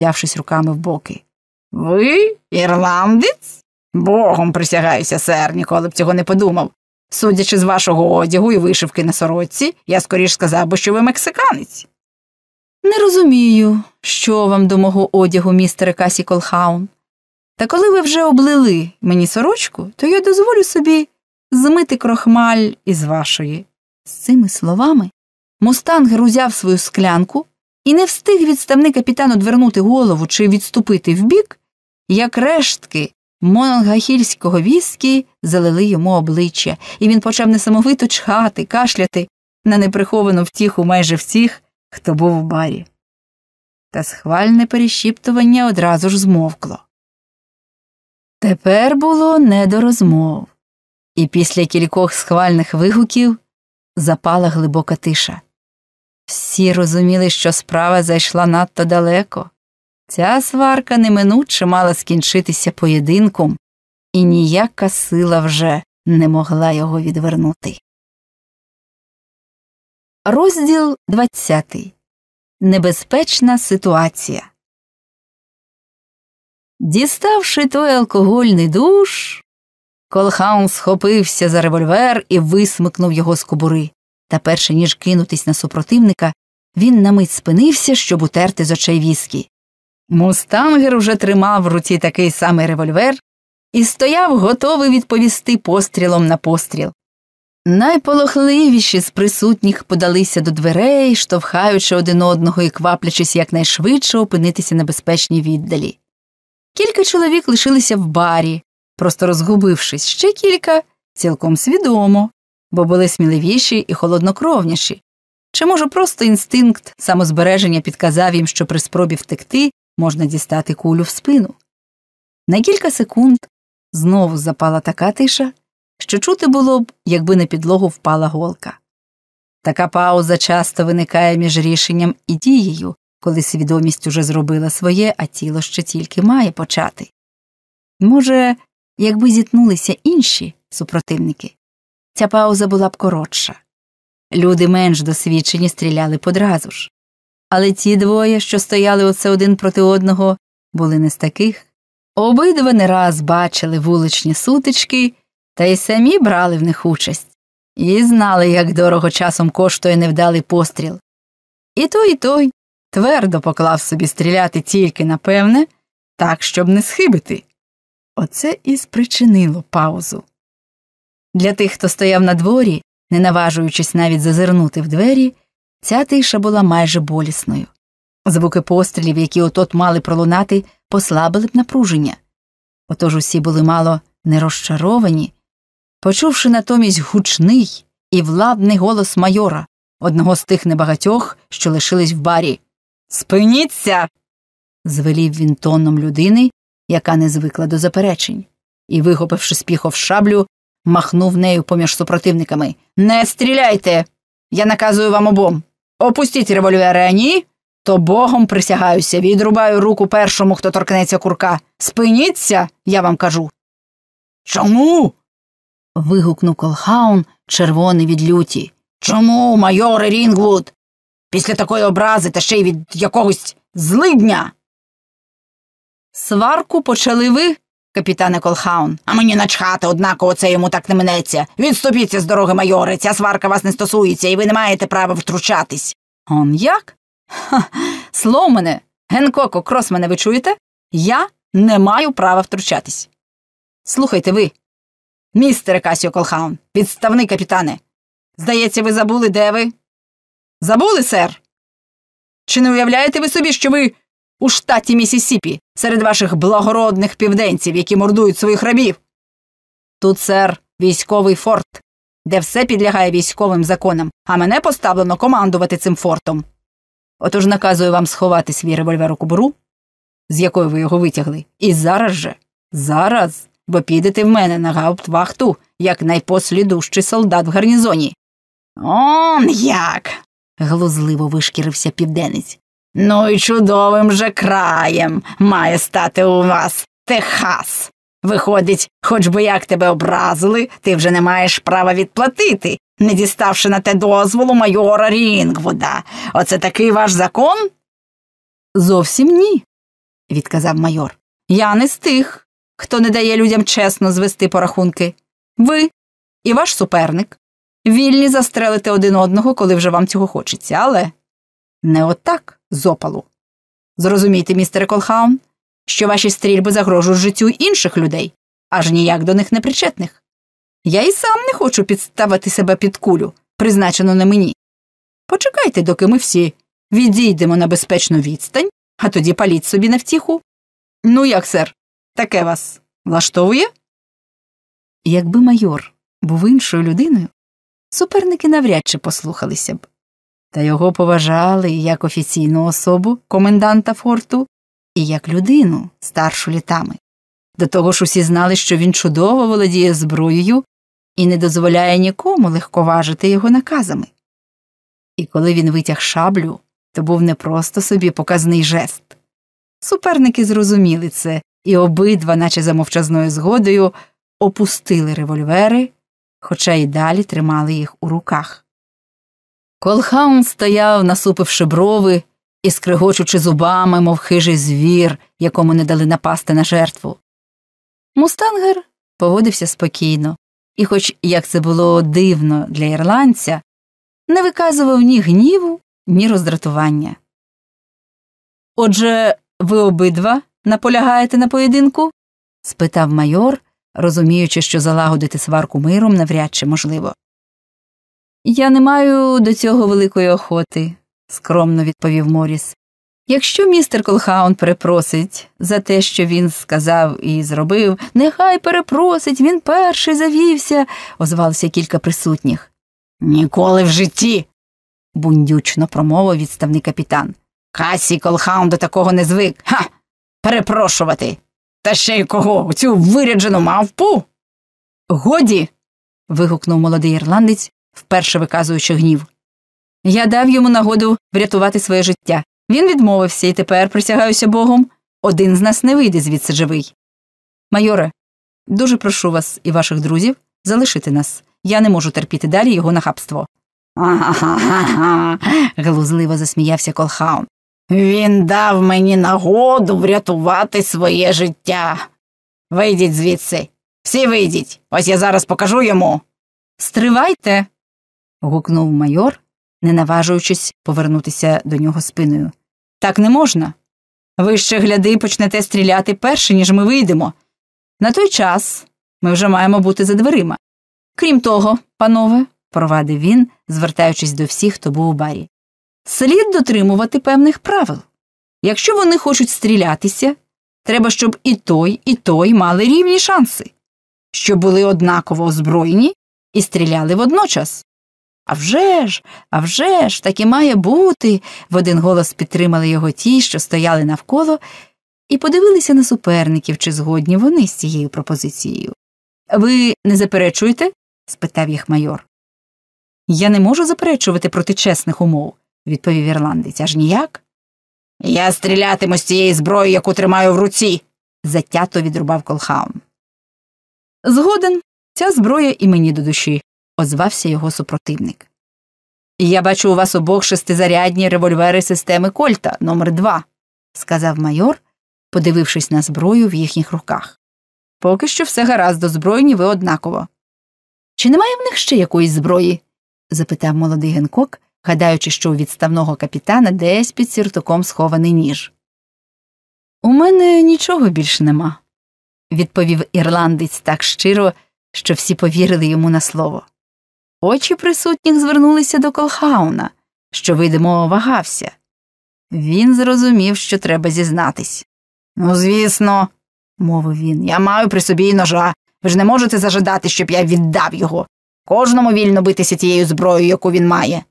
взявшись руками в боки. Ви ірландець? Богом присягаюся, сер, ніколи б цього не подумав. Судячи з вашого одягу і вишивки на сорочці, я скоріш сказав би, що ви мексиканець. Не розумію, що вам до мого одягу, містере Касі Колхаун. Та коли ви вже облили мені сорочку, то я дозволю собі змити крохмаль із вашої. З цими словами мустангер узяв свою склянку і не встиг відставний капітан одвернути голову чи відступити вбік, як рештки мононгахільського віскі залили йому обличчя, і він почав несамовито чхати, кашляти на неприховану втіху майже всіх, хто був у барі. Та схвальне перешіптування одразу ж змовкло. Тепер було не до розмов, і після кількох схвальних вигуків запала глибока тиша. Всі розуміли, що справа зайшла надто далеко. Ця сварка неминуче мала скінчитися поєдинком, і ніяка сила вже не могла його відвернути. Розділ 20. Небезпечна ситуація. Діставши той алкогольний душ, Колхаун схопився за револьвер і висмикнув його з кобури. Та перше ніж кинутись на супротивника, він на мить спинився, щоб утерти з очей віскі. Мустангер уже тримав в руці такий самий револьвер і стояв, готовий відповісти пострілом на постріл. Найполохливіші з присутніх подалися до дверей, штовхаючи один одного і кваплячись якнайшвидше опинитися на безпечній віддалі. Кілька чоловік лишилися в барі, просто розгубившись, ще кілька цілком свідомо, бо були сміливіші і холоднокровніші. Чи, може, просто інстинкт самозбереження підказав їм, що при спробі втекти можна дістати кулю в спину. На кілька секунд знову запала така тиша, що чути було б, якби на підлогу впала голка. Така пауза часто виникає між рішенням і дією, коли свідомість уже зробила своє, а тіло ще тільки має почати. Може, якби зіткнулися інші супротивники, ця пауза була б коротша. Люди менш досвідчені стріляли подразу ж. Але ті двоє, що стояли оце один проти одного, були не з таких. Обидва не раз бачили вуличні сутички та й самі брали в них участь, і знали, як дорого часом коштує невдалий постріл. І той, і той твердо поклав собі стріляти тільки напевне, так, щоб не схибити. Оце і спричинило паузу. Для тих, хто стояв на дворі, не наважуючись навіть зазирнути в двері, ця тиша була майже болісною. Звуки пострілів, які отот мали пролунати, послабили б напруження. Отож усі були мало не розчаровані, почувши натомість гучний і владний голос майора, одного з тих небагатьох, що лишились в барі. Спиніться. звелів він тоном людини, яка не звикла до заперечень, і, вихопивши з піхов шаблю, махнув нею поміж супротивниками. Не стріляйте. Я наказую вам обом. Опустіть револьвери, а ні, то богом присягаюся, відрубаю руку першому, хто торкнеться курка. Спиніться, я вам кажу. Чому? вигукнув Колхаун, червоний від люті. Чому, майоре Рінгвуд? Після такої образи та ще й від якогось злидня. Сварку почали ви, капітане Колхаун. А мені начхати, однаково це йому так не минеться. Відступіться з дороги, майоре, ця сварка вас не стосується, і ви не маєте права втручатись. Он як? Ха, Слоумене, Генкоку, Кросмене, ви чуєте? Я не маю права втручатись. Слухайте ви, містере Касіо Колхаун, підставний капітане. Здається, ви забули, де ви? Забули, сер? Чи не уявляєте ви собі, що ви у штаті Місісіпі серед ваших благородних південців, які мордують своїх рабів? Тут, сер, військовий форт, де все підлягає військовим законам, а мене поставлено командувати цим фортом. Отож наказую вам сховати свій револьвер у кобуру, з якої ви його витягли, і зараз же, зараз, бо підете в мене на гауптвахту, як найпослідущий солдат в гарнізоні. Он як. глузливо вишкірився південець. Ну і чудовим же краєм має стати у вас Техас. Виходить, хоч би як тебе образили, ти вже не маєш права відплатити, не діставши на те дозволу майора Рінгвуда. Оце такий ваш закон? Зовсім ні, відказав майор. Я не з тих, хто не дає людям чесно звести порахунки. Ви і ваш суперник вільні застрелити один одного, коли вже вам цього хочеться, але не отак з. Зрозумійте, містере Колхаун, що ваші стрільби загрожують життю інших людей, аж ніяк до них не причетних. Я і сам не хочу підставити себе під кулю, призначену на мені. Почекайте, доки ми всі відійдемо на безпечну відстань, а тоді паліть собі на втіху. Ну як, сер, таке вас влаштовує? Якби майор був іншою людиною, суперники навряд чи послухалися б, та його поважали як офіційну особу коменданта форту, і як людину, старшу літами. До того ж усі знали, що він чудово володіє зброєю і не дозволяє нікому легковажити його наказами. І коли він витяг шаблю, то був не просто собі показний жест. Суперники зрозуміли це і обидва, наче за мовчазною згодою, опустили револьвери, хоча й далі тримали їх у руках. Колхаун стояв, насупивши брови і скригочучи зубами, мов хижий звір, якому не дали напасти на жертву. Мустангер поводився спокійно, і, хоч як це було дивно для ірландця, не виказував ні гніву, ні роздратування. Отже, ви обидва наполягаєте на поєдинку? спитав майор, розуміючи, що залагодити сварку миром навряд чи можливо. Я не маю до цього великої охоти, скромно відповів Моріс. Якщо містер Колхаун перепросить за те, що він сказав і зробив, нехай перепросить, він перший завівся, озвалося кілька присутніх. Ніколи в житті. бундючно промовив відставний капітан. Касі Колхаун до такого не звик. Ха. Перепрошувати. Та ще й кого? Цю виряджену мавпу? Годі. вигукнув молодий ірландець, вперше виказуючи гнів. Я дав йому нагоду врятувати своє життя. Він відмовився і тепер, присягаюся богом, один з нас не вийде звідси живий. Майоре, дуже прошу вас і ваших друзів залишити нас. Я не можу терпіти далі його нахабство. Ага, глузливо засміявся Колхаун. Він дав мені нагоду врятувати своє життя. Вийдіть звідси, всі вийдіть. Ось я зараз покажу йому. Стривайте. Гукнув майор, не наважуючись повернутися до нього спиною. Так не можна. Ви ще гляди почнете стріляти перше, ніж ми вийдемо. На той час ми вже маємо бути за дверима. Крім того, панове, провадив він, звертаючись до всіх, хто був у барі, слід дотримувати певних правил. Якщо вони хочуть стрілятися, треба, щоб і той, і той мали рівні шанси, щоб були однаково озброєні і стріляли водночас. «А вже ж, а вже ж, так і має бути. в один голос підтримали його ті, що стояли навколо, і подивилися на суперників, чи згодні вони з цією пропозицією. Ви не заперечуєте? спитав їх майор. Я не можу заперечувати проти чесних умов, відповів ірландець, аж ніяк. Я стрілятиму з цієї зброї, яку тримаю в руці, затято відрубав колхаун. Згоден, ця зброя і мені до душі, озвався його супротивник. Я бачу у вас обох шестизарядні револьвери системи Кольта номер 2 сказав майор, подивившись на зброю в їхніх руках. Поки що все гаразд, озброєні ви однаково. Чи немає в них ще якоїсь зброї? запитав молодий Генкок, гадаючи, що у відставного капітана десь під сіртуком схований ніж. У мене нічого більше нема, відповів ірландець так щиро, що всі повірили йому на слово. Очі присутніх звернулися до Колхауна, що, видимо, вагався. Він зрозумів, що треба зізнатись. Ну, звісно, мовив він, я маю при собі і ножа. Ви ж не можете зажадати, щоб я віддав його. Кожному вільно битися тією зброєю, яку він має.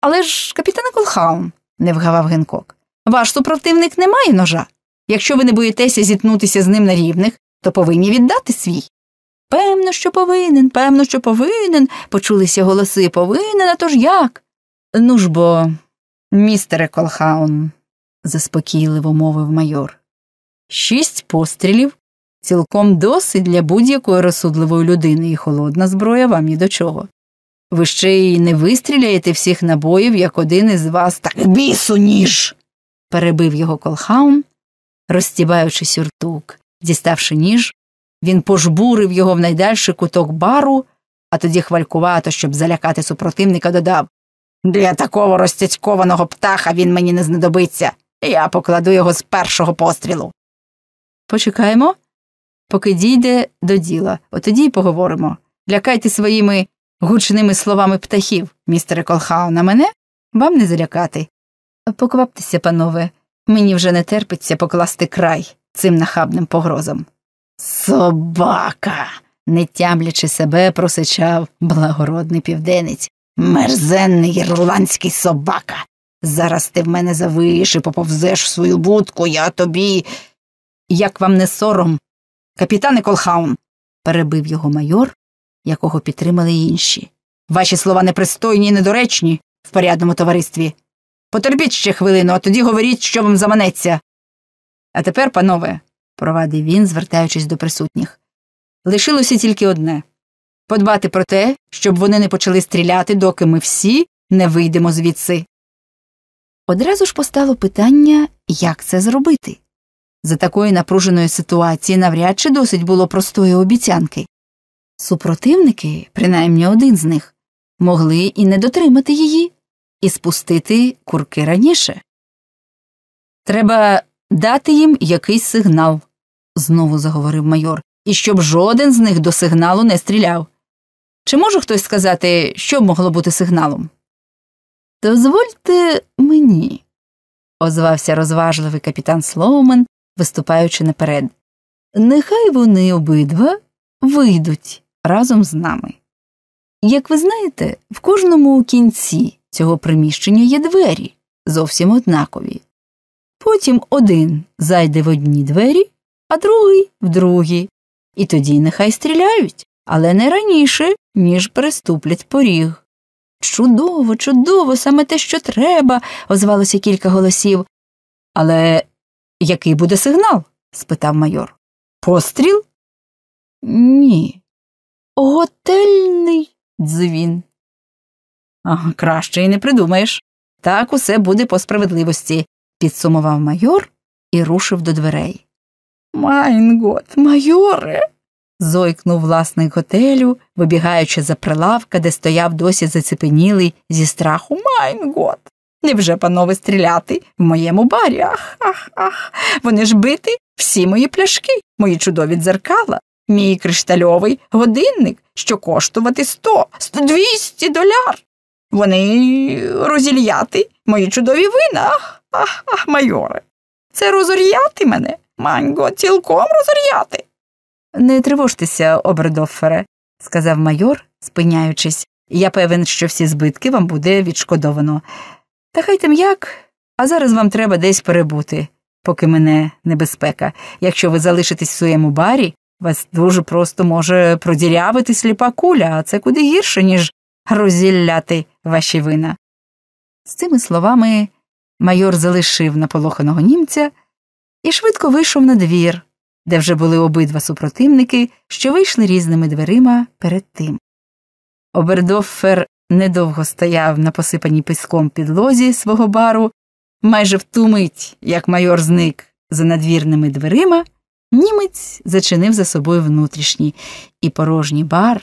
Але ж, капітане Колхаун, не вгавав Генкок, ваш супротивник не має ножа. Якщо ви не боїтеся зіткнутися з ним на рівних, то повинні віддати свій. Певно, що повинен, певно, що повинен, почулися голоси повинен, а то ж як? Ну ж бо, містере Колхаун, заспокійливо мовив майор. Шість пострілів цілком досить для будь-якої розсудливої людини, і холодна зброя вам ні до чого. Ви ще й не вистріляєте всіх набоїв, як один із вас так бісу ніж. перебив його колхаун, розстібаючи сюртук. Діставши ніж, він пожбурив його в найдальший куток бару, а тоді хвалькувато, щоб залякати супротивника, додав Для такого розтяцькованого птаха він мені не знадобиться. Я покладу його з першого пострілу. Почекаємо, поки дійде до діла, от тоді й поговоримо. Лякайте своїми гучними словами птахів, містере Колхау, мене вам не залякати. Покваптеся, панове, мені вже не терпиться покласти край цим нахабним погрозам. Собака. не тямлячи себе, просичав благородний південець. Мерзенний ірландський собака. Зараз ти в мене завиєш і поповзеш в свою будку, я тобі. Як вам не сором, капітане Колхаун, перебив його майор, якого підтримали інші. Ваші слова непристойні і недоречні в порядному товаристві. Потерпіть ще хвилину, а тоді говоріть, що вам заманеться. А тепер, панове, провадив він, звертаючись до присутніх, лишилося тільки одне подбати про те, щоб вони не почали стріляти, доки ми всі не вийдемо звідси. Одразу ж постало питання, як це зробити. За такої напруженої ситуації навряд чи досить було простої обіцянки. Супротивники, принаймні один з них, могли і не дотримати її, і спустити курки раніше. Треба дати їм якийсь сигнал, знову заговорив майор, і щоб жоден з них до сигналу не стріляв. Чи може хтось сказати, що могло бути сигналом? Дозвольте мені, озвався розважливий капітан Слоумен, виступаючи наперед. Нехай вони обидва вийдуть разом з нами. Як ви знаєте, в кожному кінці цього приміщення є двері, зовсім однакові. Потім один зайде в одні двері, а другий в другі, і тоді нехай стріляють, але не раніше, ніж переступлять поріг. Чудово, чудово, саме те, що треба, озвалося кілька голосів. Але який буде сигнал? спитав майор. Постріл? Ні. Готельний дзвін. Ага, краще й не придумаєш. Так усе буде по справедливості, підсумував майор і рушив до дверей. Mein Gott, майоре. зойкнув власник готелю, вибігаючи з-за прилавка, де стояв досі зацепенілий зі страху Mein Gott. Невже, панове, стріляти в моєму барі? Ах, ах, ах. Вони ж бити всі мої пляшки, мої чудові дзеркала, мій криштальовий годинник, що коштувати сто, сто двісті доляр. Вони розільяти мої чудові вина. Ах, ах, ах, майоре. Це розор'яти мене, манго, цілком розор'яти. Не тривожтеся, обердофере, сказав майор, спиняючись, я певен, що всі збитки вам буде відшкодовано. Та хай там як, а зараз вам треба десь перебути, поки мене небезпека. Якщо ви залишитесь в своєму барі, вас дуже просто може продірявити сліпа куля, а це куди гірше, ніж розілляти ваші вина. З цими словами майор залишив наполоханого німця і швидко вийшов на двір, де вже були обидва супротивники, що вийшли різними дверима перед тим. Обердоффер недовго стояв на посипаній піском підлозі свого бару, майже в ту мить, як майор зник за надвірними дверима, німець зачинив за собою внутрішній і порожній бар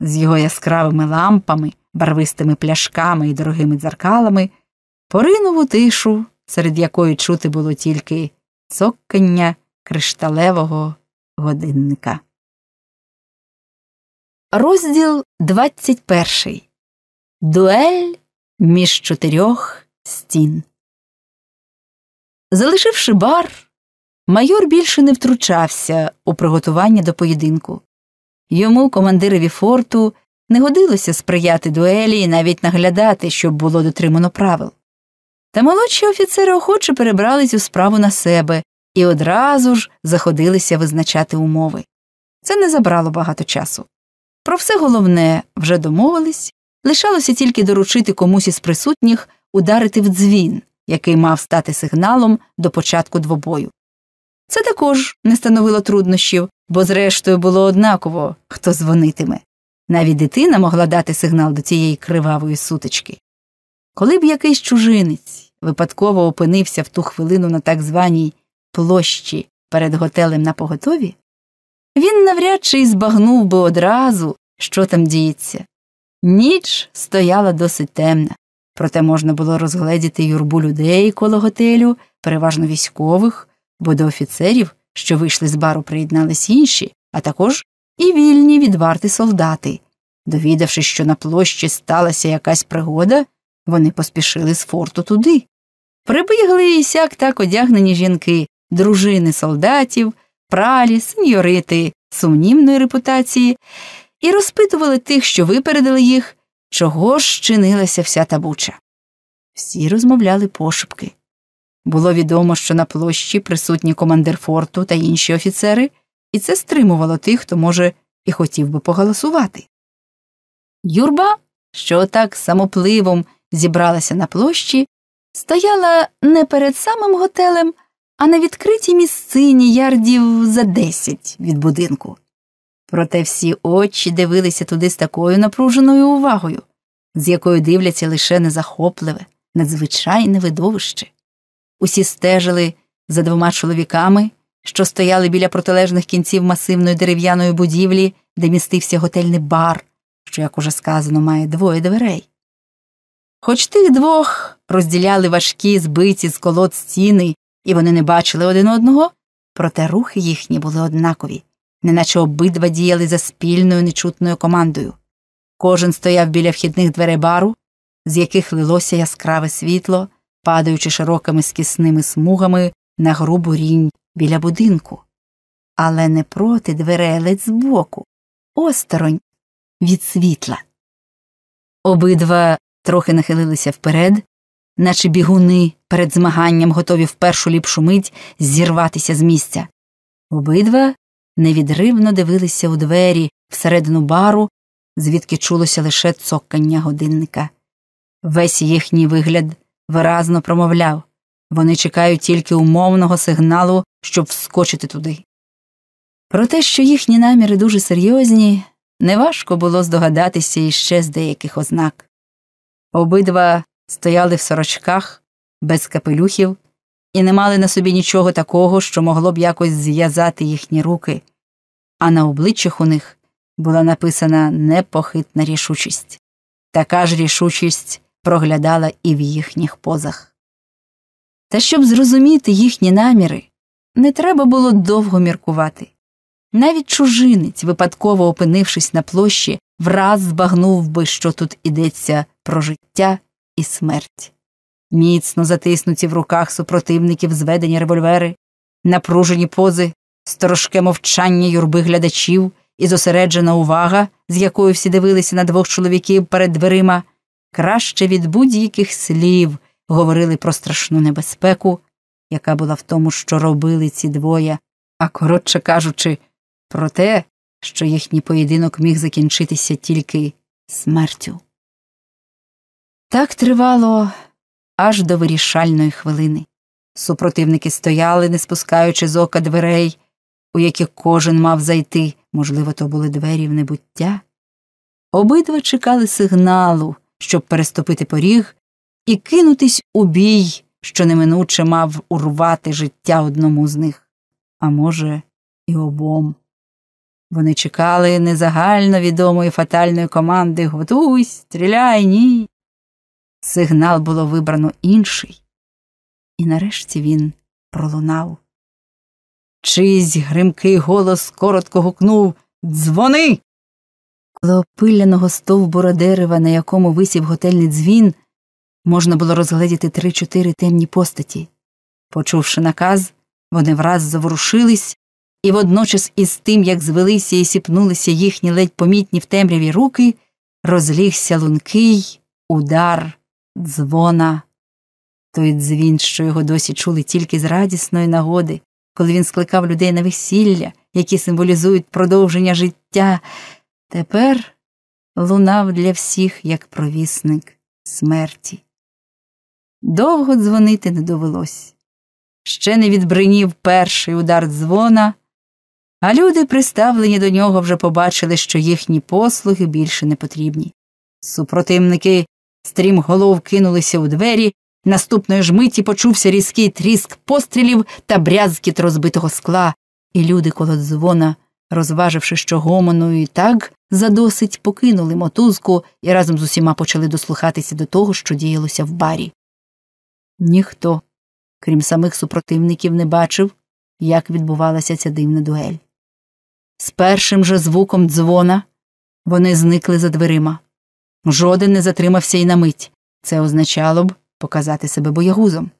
з його яскравими лампами, барвистими пляшками і дорогими дзеркалами, поринув у тишу, серед якої чути було тільки цоккання кришталевого годинника. Розділ 21. Дуель між чотирьох стін. Залишивши бар, майор більше не втручався у приготування до поєдинку. Йому, командирові форту, не годилося сприяти дуелі і навіть наглядати, щоб було дотримано правил. Та молодші офіцери охоче перебрались у справу на себе і одразу ж заходилися визначати умови. Це не забрало багато часу. Про все головне вже домовились, лишалося тільки доручити комусь із присутніх ударити в дзвін, який мав стати сигналом до початку двобою. Це також не становило труднощів, бо, зрештою, було однаково, хто дзвонитиме. Навіть дитина могла дати сигнал до цієї кривавої сутички. Коли б якийсь чужинець випадково опинився в ту хвилину на так званій площі перед готелем на поготові, він навряд чи й збагнув би одразу, що там діється. Ніч стояла досить темна, проте можна було розгледіти юрбу людей коло готелю, переважно військових, бо до офіцерів, що вийшли з бару, приєднались інші, а також і вільні від варти солдати. Довідавшись, що на площі сталася якась пригода, вони поспішили з форту туди. Прибігли і сяк так одягнені жінки, дружини солдатів, пралі, сеньорити сумнівної репутації, і розпитували тих, що випередили їх, чого ж чинилася вся табуча. Всі розмовляли пошепки. Було відомо, що на площі присутні командир форту та інші офіцери, і це стримувало тих, хто, може, і хотів би поголосувати. Юрба, що так самопливом зібралася на площі, стояла не перед самим готелем, а на відкритій місцині ярдів за десять від будинку. Проте всі очі дивилися туди з такою напруженою увагою, з якою дивляться лише незахопливе, надзвичайне видовище. Усі стежили за двома чоловіками, що стояли біля протилежних кінців масивної дерев'яної будівлі, де містився готельний бар, що, як уже сказано, має двоє дверей. Хоч тих двох розділяли важкі, збиті з колод стіни, і вони не бачили один одного, проте рухи їхні були однакові, неначе обидва діяли за спільною нечутною командою. Кожен стояв біля вхідних дверей бару, з яких лилося яскраве світло, падаючи широкими скісними смугами на грубу рінь біля будинку, але не проти дверей ледь збоку, осторонь від світла. Обидва трохи нахилилися вперед, наче бігуни перед змаганням готові в першу ліпшу мить зірватися з місця. Обидва невідривно дивилися у двері всередину бару, звідки чулося лише цокання годинника. Весь їхній вигляд виразно промовляв вони чекають тільки умовного сигналу, щоб вскочити туди. Про те, що їхні наміри дуже серйозні, неважко було здогадатися іще з деяких ознак. Обидва стояли в сорочках, без капелюхів, і не мали на собі нічого такого, що могло б якось зв'язати їхні руки, а на обличчях у них була написана непохитна рішучість. Така ж рішучість проглядала і в їхніх позах. Та щоб зрозуміти їхні наміри, не треба було довго міркувати. Навіть чужинець, випадково опинившись на площі, враз збагнув би, що тут ідеться про життя і смерть. Міцно затиснуті в руках супротивників зведені револьвери, напружені пози, сторожке мовчання юрби глядачів і зосереджена увага, з якою всі дивилися на двох чоловіків перед дверима, краще від будь-яких слів говорили про страшну небезпеку, яка була в тому, що робили ці двоє, а коротше кажучи, про те, що їхній поєдинок міг закінчитися тільки смертю. Так тривало аж до вирішальної хвилини. Супротивники стояли, не спускаючи з ока дверей, у які кожен мав зайти, можливо, то були двері в небуття. Обидва чекали сигналу, щоб переступити поріг і кинутись у бій, що неминуче мав урвати життя одному з них, а може, і обом. Вони чекали незагально відомої фатальної команди Готуйсь, стріляй, ні. Сигнал було вибрано інший, і нарешті він пролунав. Чийсь гримкий голос коротко гукнув Дзвони. Коло опиляного стовбура дерева, на якому висів готельний дзвін, можна було розгледіти три-чотири темні постаті. Почувши наказ, вони враз заворушились, і водночас із тим, як звелися і сіпнулися їхні ледь помітні в темряві руки, розлігся лункий удар дзвона. Той дзвін, що його досі чули тільки з радісної нагоди, коли він скликав людей на весілля, які символізують продовження життя, тепер лунав для всіх як провісник смерті. Довго дзвонити не довелось. Ще не відбринів перший удар дзвона, а люди, приставлені до нього, вже побачили, що їхні послуги більше не потрібні. Супротивники стрімголов кинулися у двері Наступної ж миті почувся різкий тріск пострілів та брязкіт розбитого скла, і люди коло дзвона, розваживши, що гомону і так задосить, покинули мотузку і разом з усіма почали дослухатися до того, що діялося в барі. Ніхто, крім самих супротивників, не бачив, як відбувалася ця дивна дуель. З першим же звуком дзвона вони зникли за дверима. Жоден не затримався й на мить. Це означало б показати себе боягузом.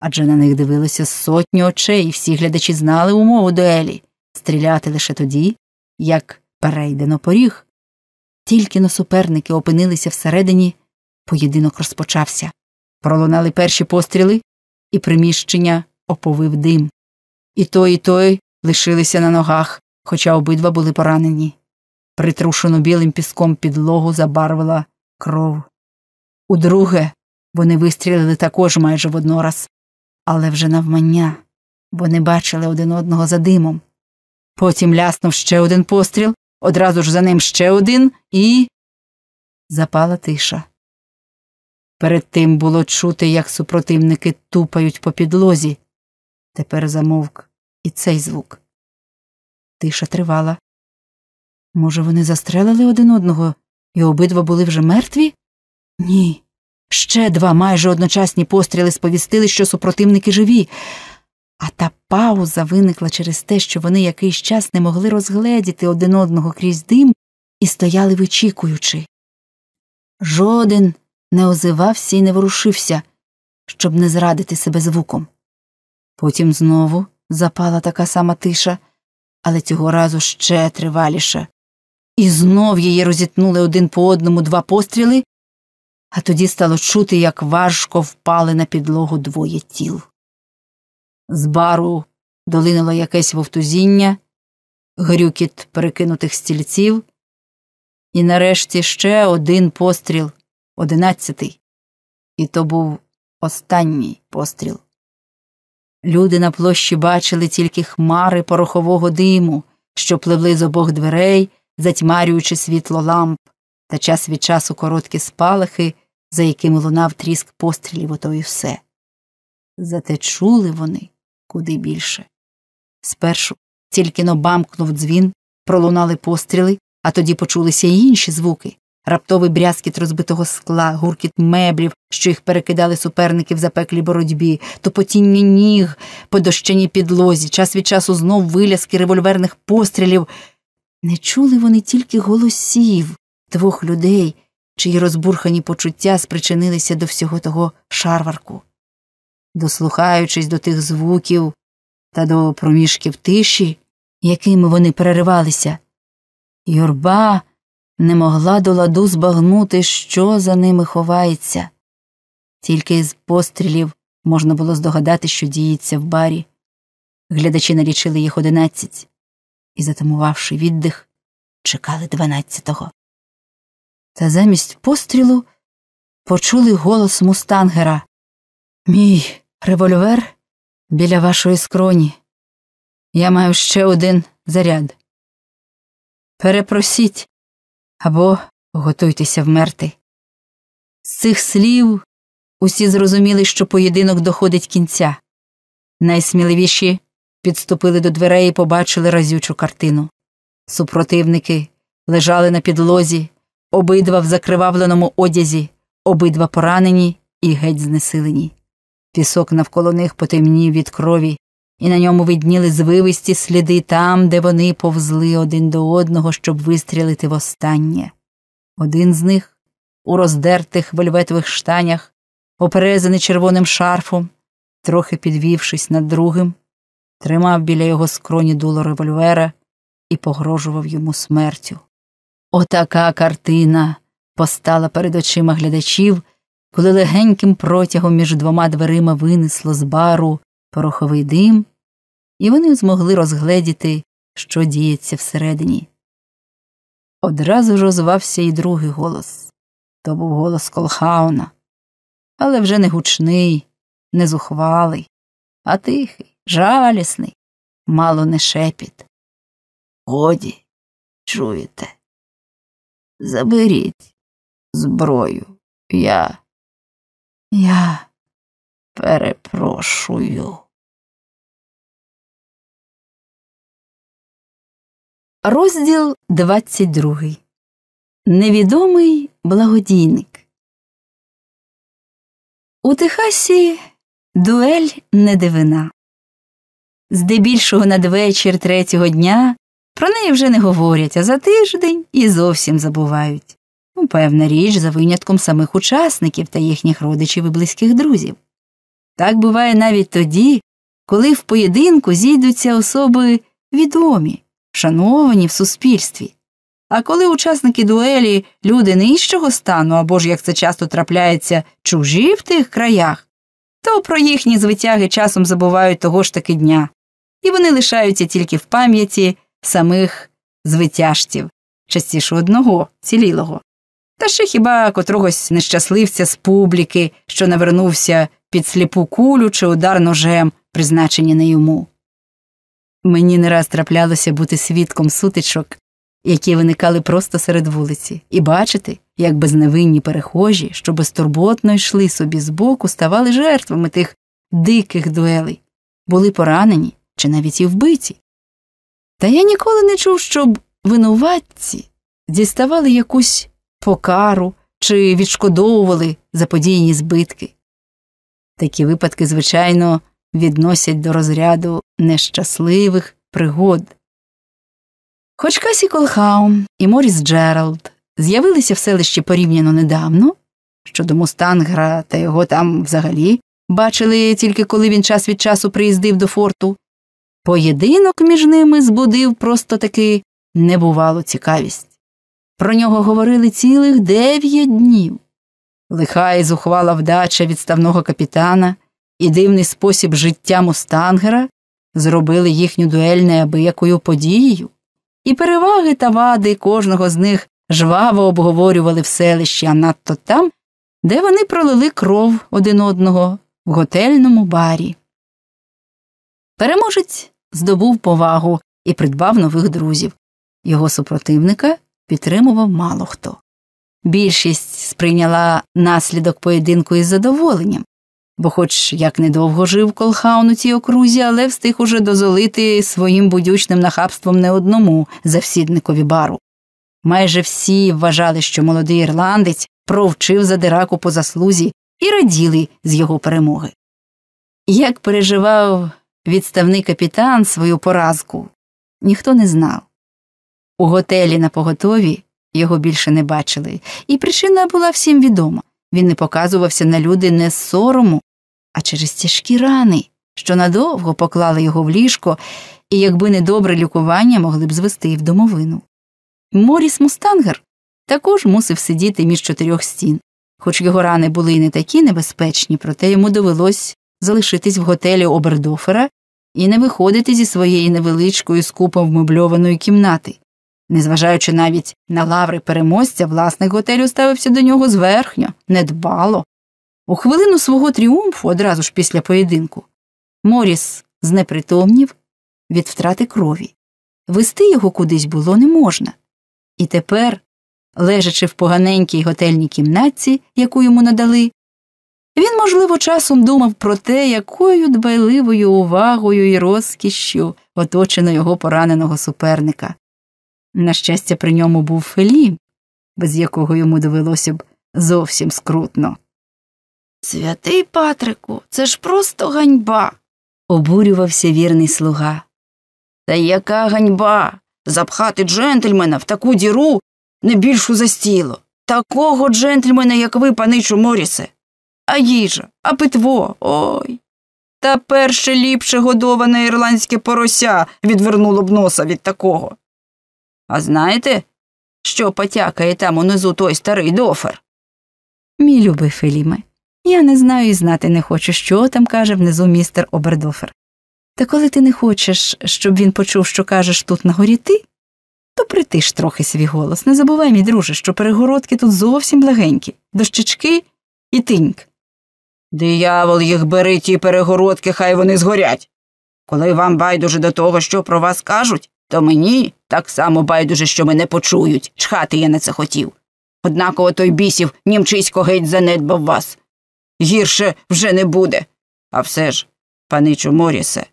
Адже на них дивилося сотні очей, і всі глядачі знали умову дуелі стріляти лише тоді, як перейдено поріг. Тільки но суперники опинилися всередині, поєдинок розпочався. Пролунали перші постріли, і приміщення оповив дим. І той, і той лишилися на ногах, хоча обидва були поранені. Притрушену білим піском підлогу забарвила кров. Удруге вони вистрілили також майже воднораз, але вже навмання вони бачили один одного за димом. Потім ляснув ще один постріл, одразу ж за ним ще один і. Запала тиша. Перед тим було чути, як супротивники тупають по підлозі. Тепер замовк і цей звук. Тиша тривала. Може, вони застрелили один одного, і обидва були вже мертві? Ні. Ще два майже одночасні постріли сповістили, що супротивники живі. А та пауза виникла через те, що вони якийсь час не могли розгледіти один одного крізь дим і стояли вичікуючи. Жоден не озивався і не ворушився, щоб не зрадити себе звуком. Потім знову запала така сама тиша, але цього разу ще триваліше. І знов її розітнули один по одному два постріли, а тоді стало чути, як важко впали на підлогу двоє тіл. З бару долинуло якесь вовтузіння, грюкіт перекинутих стільців, і нарешті ще один постріл, одинадцятий, і то був останній постріл. Люди на площі бачили тільки хмари порохового диму, що пливли з обох дверей, затьмарюючи світло ламп, та час від часу короткі спалахи, за якими лунав тріск пострілів, ото і все. Зате чули вони куди більше. Спершу тільки но бамкнув дзвін, пролунали постріли, а тоді почулися й інші звуки раптовий брязкіт розбитого скла, гуркіт меблів, що їх перекидали суперники в запеклій боротьбі, топотіння ніг по дощаній підлозі, час від часу знов виляски револьверних пострілів. Не чули вони тільки голосів двох людей, чиї розбурхані почуття спричинилися до всього того шарварку. Дослухаючись до тих звуків та до проміжків тиші, якими вони переривалися, юрба не могла до ладу збагнути, що за ними ховається. Тільки з пострілів можна було здогадати, що діється в барі. Глядачі налічили їх одинадцять і, затамувавши віддих, чекали дванадцятого. Та замість пострілу почули голос мустангера Мій револьвер біля вашої скроні. Я маю ще один заряд. Перепросіть або готуйтеся вмерти. З цих слів усі зрозуміли, що поєдинок доходить кінця. Найсміливіші підступили до дверей і побачили разючу картину. Супротивники лежали на підлозі, обидва в закривавленому одязі, обидва поранені і геть знесилені. Пісок навколо них потемнів від крові, і на ньому видніли звивисті сліди там, де вони повзли один до одного, щоб вистрілити востаннє. Один з них, у роздертих вельветових штанях, оперезаний червоним шарфом, трохи підвівшись над другим, тримав біля його скроні дуло револьвера і погрожував йому смертю. Отака картина постала перед очима глядачів, коли легеньким протягом між двома дверима винесло з бару пороховий дим, і вони змогли розгледіти, що діється всередині. Одразу ж озвався і другий голос то був голос Колхауна, але вже не гучний, не зухвалий, а тихий, жалісний, мало не шепіт. Годі, чуєте? Заберіть зброю, я. Я Перепрошую. Розділ 22. Невідомий благодійник. У Техасі дуель не дивина. Здебільшого надвечір третього дня про неї вже не говорять, а за тиждень і зовсім забувають. Ну, Певна річ за винятком самих учасників та їхніх родичів і близьких друзів. Так буває навіть тоді, коли в поєдинку зійдуться особи відомі, шановані в суспільстві. А коли учасники дуелі люди нижчого стану або ж як це часто трапляється, чужі в тих краях, то про їхні звитяги часом забувають того ж таки дня, і вони лишаються тільки в пам'яті самих звитяжців, частіше одного, цілілого. Та ще хіба котрогось нещасливця з публіки, що навернувся під сліпу кулю чи удар ножем, призначені не йому. Мені не раз траплялося бути свідком сутичок, які виникали просто серед вулиці, і бачити, як безневинні перехожі, що безтурботно йшли собі збоку, ставали жертвами тих диких дуелей, були поранені чи навіть і вбиті. Та я ніколи не чув, щоб винуватці діставали якусь покару чи відшкодовували заподіяні збитки. Такі випадки, звичайно, відносять до розряду нещасливих пригод. Хоч Касі Колхаум і Моріс Джеральд з'явилися в селищі порівняно недавно, щодо Мустангера та його там взагалі бачили тільки коли він час від часу приїздив до форту, поєдинок між ними збудив просто таки небувалу цікавість. Про нього говорили цілих дев'ять днів. Лиха і зухвала вдача відставного капітана і дивний спосіб життя Мустангера зробили їхню дуель неабиякою подією, і переваги та вади кожного з них жваво обговорювали в селищі, а надто там, де вони пролили кров один одного в готельному барі. Переможець здобув повагу і придбав нових друзів. Його супротивника підтримував мало хто. Більшість сприйняла наслідок поєдинку із задоволенням, бо, хоч як недовго жив колхаун у цій окрузі, але встиг уже дозолити своїм будючним нахабством не одному завсідникові бару. Майже всі вважали, що молодий ірландець провчив задираку по заслузі і раділи з його перемоги. Як переживав відставний капітан свою поразку, ніхто не знав. У готелі на поготові його більше не бачили, і причина була всім відома він не показувався на люди не з сорому, а через тяжкі рани, що надовго поклали його в ліжко, і, якби не добре лікування, могли б звести і в домовину. Моріс Мустангер також мусив сидіти між чотирьох стін, хоч його рани були й не такі небезпечні, проте йому довелось залишитись в готелі Обердофера і не виходити зі своєї невеличкої скупом вмебльованої кімнати. Незважаючи навіть на лаври переможця, власник готелю ставився до нього зверхньо, недбало. У хвилину свого тріумфу, одразу ж після поєдинку, Моріс знепритомнів від втрати крові. Вести його кудись було не можна. І тепер, лежачи в поганенькій готельній кімнатці, яку йому надали, він, можливо, часом думав про те, якою дбайливою увагою і розкішшю оточено його пораненого суперника. На щастя, при ньому був Фелім, без якого йому довелося б зовсім скрутно. Святий Патрику, це ж просто ганьба. обурювався вірний слуга. Та яка ганьба? Запхати джентльмена в таку діру не більшу за стіло. Такого джентльмена, як ви, паничу Морісе. А їжа, а питво, ой. Та перше ліпше годоване ірландське порося відвернуло б носа від такого. А знаєте, що потякає там унизу той старий дофер? Мій любий Феліме, я не знаю і знати не хочу, що там каже внизу містер Обердофер. Та коли ти не хочеш, щоб він почув, що кажеш тут на горі ти, то притиш трохи свій голос. Не забувай, мій друже, що перегородки тут зовсім легенькі, дощечки і тиньк. Диявол їх бери, ті перегородки, хай вони згорять. Коли вам байдуже до того, що про вас кажуть, то мені так само байдуже, що мене почують. Чхати я на це хотів. Однаково той бісів німчисько геть занедбав вас. Гірше вже не буде. А все ж, паничу Морісе,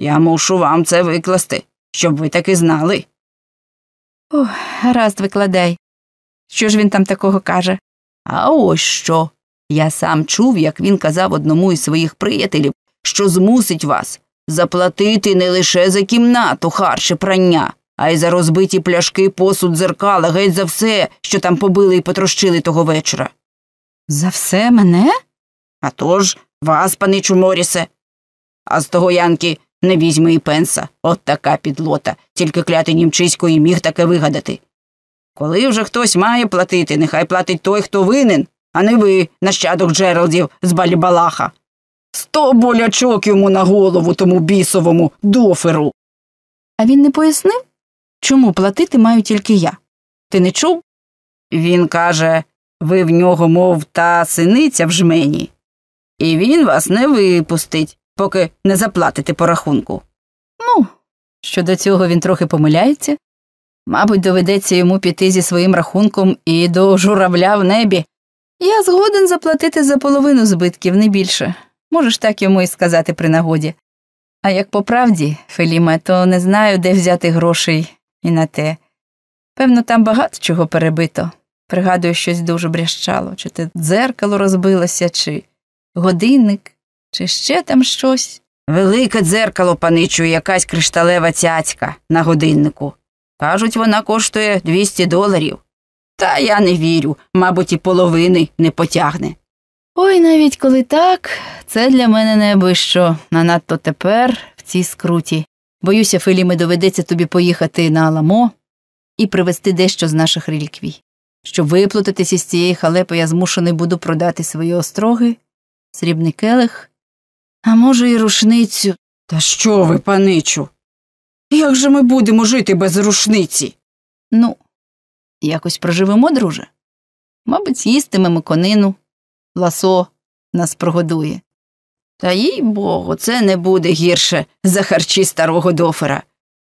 я мушу вам це викласти, щоб ви таки знали. Ох, гаразд викладай. Що ж він там такого каже? А ось що. Я сам чув, як він казав одному із своїх приятелів, що змусить вас заплатити не лише за кімнату харче прання, а й за розбиті пляшки, посуд, дзеркала, геть за все, що там побили і потрощили того вечора. За все мене? А тож вас, паничу Морісе. А з того Янки не візьми і пенса. От така підлота, тільки клятий німчисько і міг таке вигадати. Коли вже хтось має платити, нехай платить той, хто винен, а не ви, нащадок Джералдів з Балібалаха. Сто болячок йому на голову тому бісовому доферу. А він не пояснив, чому платити маю тільки я. Ти не чув? Він каже, ви в нього, мов та синиця в жмені, і він вас не випустить, поки не заплатите по рахунку. Ну, щодо цього він трохи помиляється. Мабуть, доведеться йому піти зі своїм рахунком і до журавля в небі. Я згоден заплатити за половину збитків, не більше. Можеш так йому і сказати при нагоді. А як по правді, Феліме, то не знаю, де взяти грошей і на те. Певно, там багато чого перебито. Пригадую, щось дуже брящало, чи те дзеркало розбилося, чи годинник, чи ще там щось. Велике дзеркало, паничу, і якась кришталева цяцька на годиннику. Кажуть, вона коштує 200 доларів. Та я не вірю, мабуть, і половини не потягне. Ой, навіть коли так, це для мене небо що, а надто тепер в цій скруті. Боюся, Феліме, доведеться тобі поїхати на Аламо і привезти дещо з наших реліквій. Щоб виплутатись із цієї халепи, я змушений буду продати свої остроги, срібний келих, а може, і рушницю. Та що ви, паничу? Як же ми будемо жити без рушниці? Ну, якось проживемо, друже. Мабуть, з'їстимемо конину, ласо нас прогодує. Та їй богу, це не буде гірше за харчі старого дофера.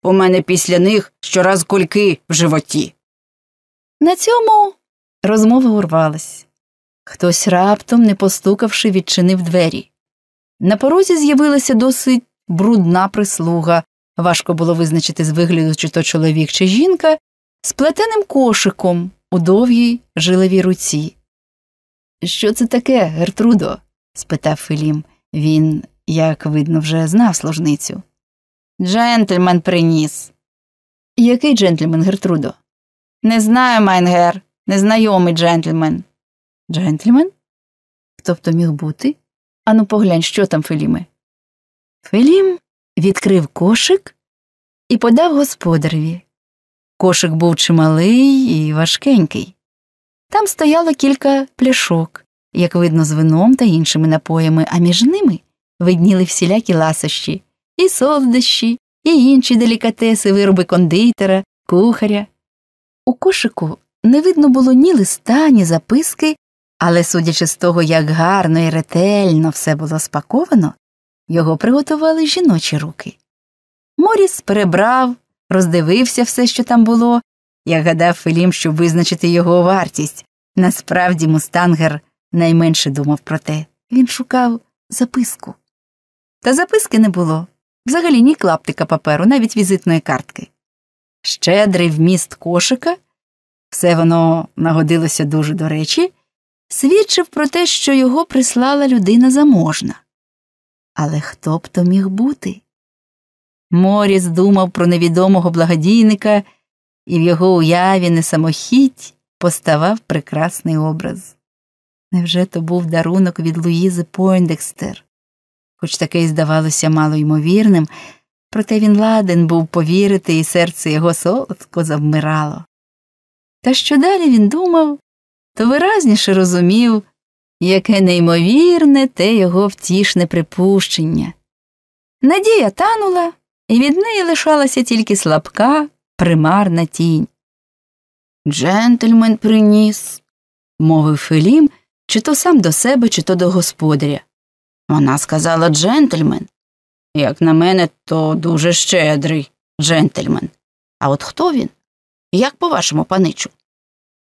У мене після них щораз кульки в животі. На цьому розмова урвалась. Хтось раптом, не постукавши, відчинив двері. На порозі з'явилася досить брудна прислуга. Важко було визначити з вигляду, чи то чоловік, чи жінка, з плетеним кошиком у довгій жилевій руці. Що це таке, Гертрудо? спитав Фелім. Він, як видно, вже знав служницю. Джентльмен приніс. Який джентльмен, Гертрудо? Не знаю, Mein Herr, незнайомий джентльмен. Джентльмен? Хто б то міг бути? Ану, поглянь, що там, Феліме. Фелім відкрив кошик і подав господареві. Кошик був чималий і важкенький. Там стояло кілька пляшок, як видно, з вином та іншими напоями, а між ними видніли всілякі ласощі, і солодощі, і інші делікатеси, вироби кондитера, кухаря. У кошику не видно було ні листа, ні записки, але, судячи з того, як гарно і ретельно все було спаковано, його приготували жіночі руки. Моріс перебрав, роздивився все, що там було, як гадав Фелім, щоб визначити його вартість. Насправді мустангер найменше думав про те. Він шукав записку. Та записки не було взагалі ні клаптика паперу, навіть візитної картки. Щедрий вміст кошика, все воно нагодилося дуже до речі, свідчив про те, що його прислала людина заможна. Але хто б то міг бути? Моріс думав про невідомого благодійника, і в його уяві не самохідь поставав прекрасний образ. Невже то був дарунок від Луїзи Пойндекстер? Хоч таке й здавалося мало ймовірним, проте він ладен був повірити, і серце його солодко завмирало. Та що далі він думав, то виразніше розумів, яке неймовірне те його втішне припущення. Надія танула, і від неї лишалася тільки слабка, примарна тінь. Джентльмен приніс, мовив Фелім, чи то сам до себе, чи то до господаря. Вона сказала джентльмен. Як на мене, то дуже щедрий джентльмен. А от хто він? Як по вашому паничу?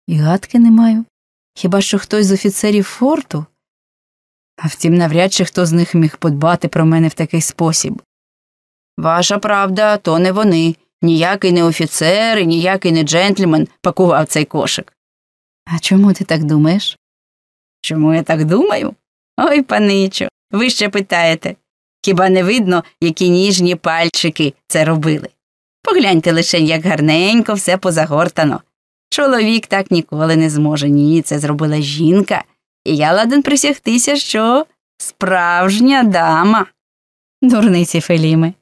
І гадки не маю. Хіба що хтось з офіцерів форту? А втім, навряд чи хто з них міг подбати про мене в такий спосіб. Ваша правда, то не вони. Ніякий не офіцер і ніякий не джентльмен пакував цей кошик. А чому ти так думаєш? Чому я так думаю? Ой, паничо, ви ще питаєте. Хіба не видно, які ніжні пальчики це робили? Погляньте лише, як гарненько все позагортано. Чоловік так ніколи не зможе. Ні, це зробила жінка, і я ладен присягтися, що справжня дама. Дурниці Феліми.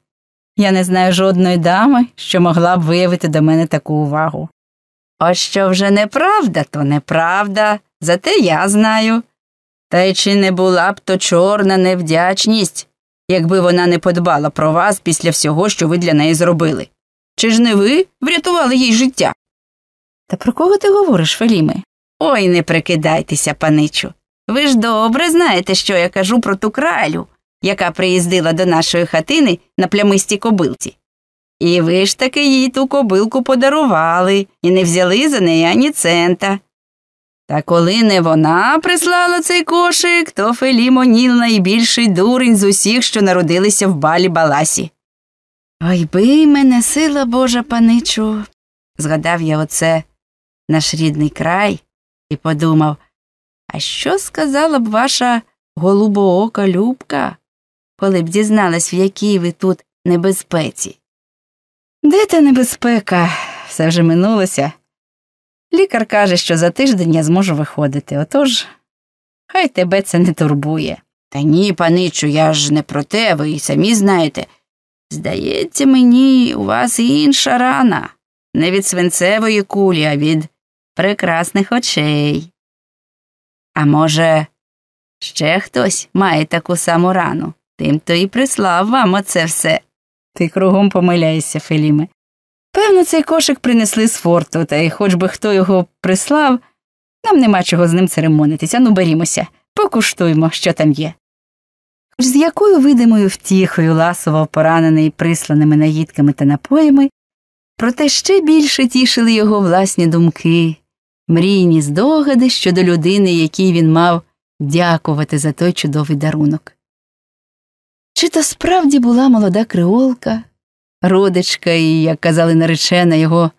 Я не знаю жодної дами, що могла б виявити до мене таку увагу. Ось що вже неправда, то неправда, зате я знаю. Та й чи не була б то чорна невдячність, якби вона не подбала про вас після всього, що ви для неї зробили? Чи ж не ви врятували їй життя? Та про кого ти говориш, Феліми? Ой, не прикидайтеся, паничу. Ви ж добре знаєте, що я кажу про ту кралю, яка приїздила до нашої хатини на плямистій кобилці. І ви ж таки їй ту кобилку подарували і не взяли за неї ані цента. Та коли не вона прислала цей кошик, то Фелімо Ніл найбільший дурень з усіх, що народилися в балі баласі. Ой бий мене, сила Божа паничу. Згадав я оце наш рідний край і подумав, а що сказала б ваша голубоока Любка, коли б дізналась, в якій ви тут небезпеці? Де та небезпека? Все вже минулося. Лікар каже, що за тиждень я зможу виходити, отож хай тебе це не турбує. Та ні, паничу, я ж не про те, ви й самі знаєте. Здається мені, у вас інша рана. Не від свинцевої кулі, а від прекрасних очей. А може, ще хтось має таку саму рану, тим то і прислав вам оце все. Ти кругом помиляєшся, Феліме. Певно, цей кошик принесли з форту, та й хоч би хто його прислав, нам нема чого з ним церемонитися. Ну, берімося, покуштуймо, що там є. Хоч з якою видимою втіхою ласував поранений присланими наїдками та напоями, проте ще більше тішили його власні думки, мрійні здогади щодо людини, якій він мав дякувати за той чудовий дарунок. Чи то справді була молода креолка, родичка і, як казали наречена, його